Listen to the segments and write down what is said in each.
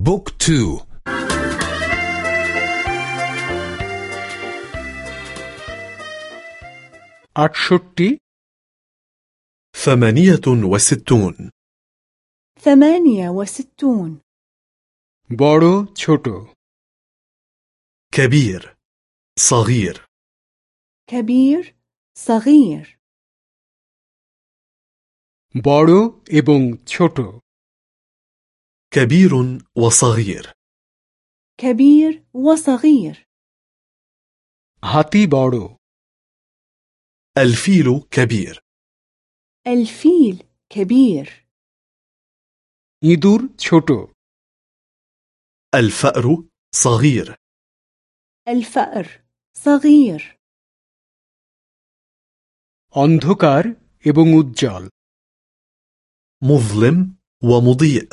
بوك تو আটষট্টি ثمانية وستون ثمانية وستون বড় ছোট كبير صغير كبير صغير বড় এবং ছোট كبير وصغير كبير وصغير হাতি বড় الفيل كبير الفيل كبير ইঁদুর ছোট الفأر صغير الفأر صغير অন্ধকার এবং উজ্জ্বল مظلم ومضيء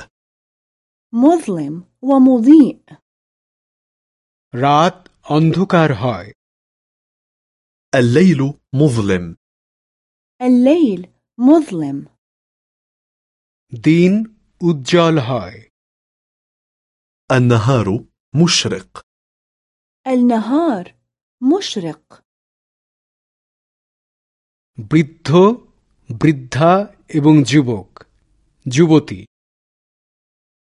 مظلم ومضيء রাত অন্ধকার হয় الليل مظلم الليل مظلم দিন উজ্জ্বল হয় النهار مشرق النهار مشرق বৃদ্ধ বৃদ্ধা এবং যুবক যুবতী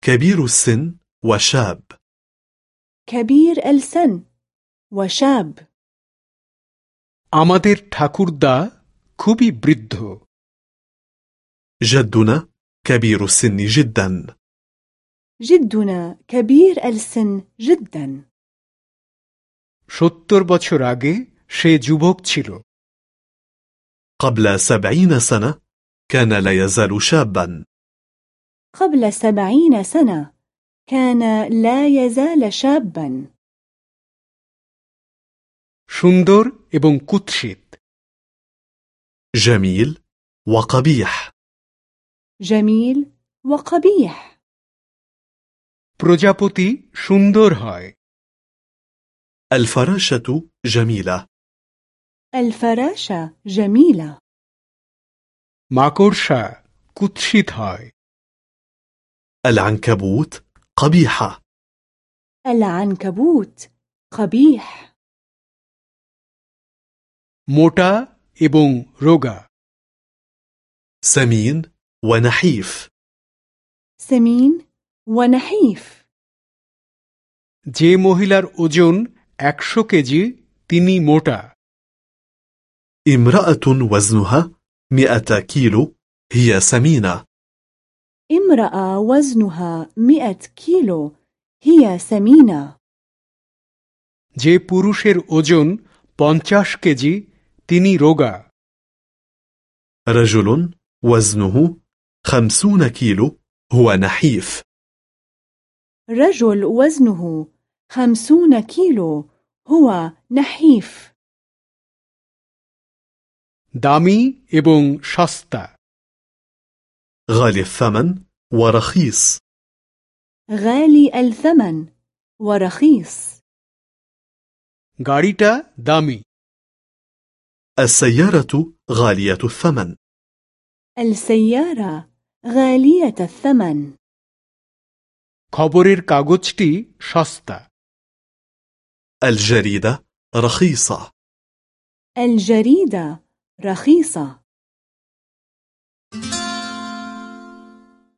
كبير السن وشاب كبير السن وشاب আমাদের ঠাকুরদা খুবই বৃদ্ধ جدنا كبير السن جدا جدنا كبير السن جدا সত্তর বছর আগে সে যুবক ছিল قبل سبعين سنة كان لا يزال شابا قبل سبعين سنة كان لا يزال شابا সুন্দর এবং কুৎসিত جميل وقبيح جميل وقبيح প্রজাপতি সুন্দর হয় الفراشة جميلة الفراشة جميلة মাকড়সা কুৎসিত হয় العنكبوت قبيحة العنكبوت قبيح মোটা এবং রোগা سمين ونحيف سمين ونحيف যে মহিলার ওজন একশো কেজি তিনি মোটা امرأة وزنها مئة كيلو هي سمينة امرأة وزنها مئة كيلو هي سمينة যে পুরুষের ওজন পঞ্চাশ কেজি তিনি রোগা رجل وزنه خمسون كيلو هو نحيف رجل وزنه خمسون كيلو هو نحيف দামি এবং সস্তা غالي الثمن ورخيص غالي الثمن ورخيص গাড়িটা দামি السيارة غالية الثمن السيارة غالية الثمن খবরের কাগজটি সস্তা الجريدة رخيصة الجريدة رخيصة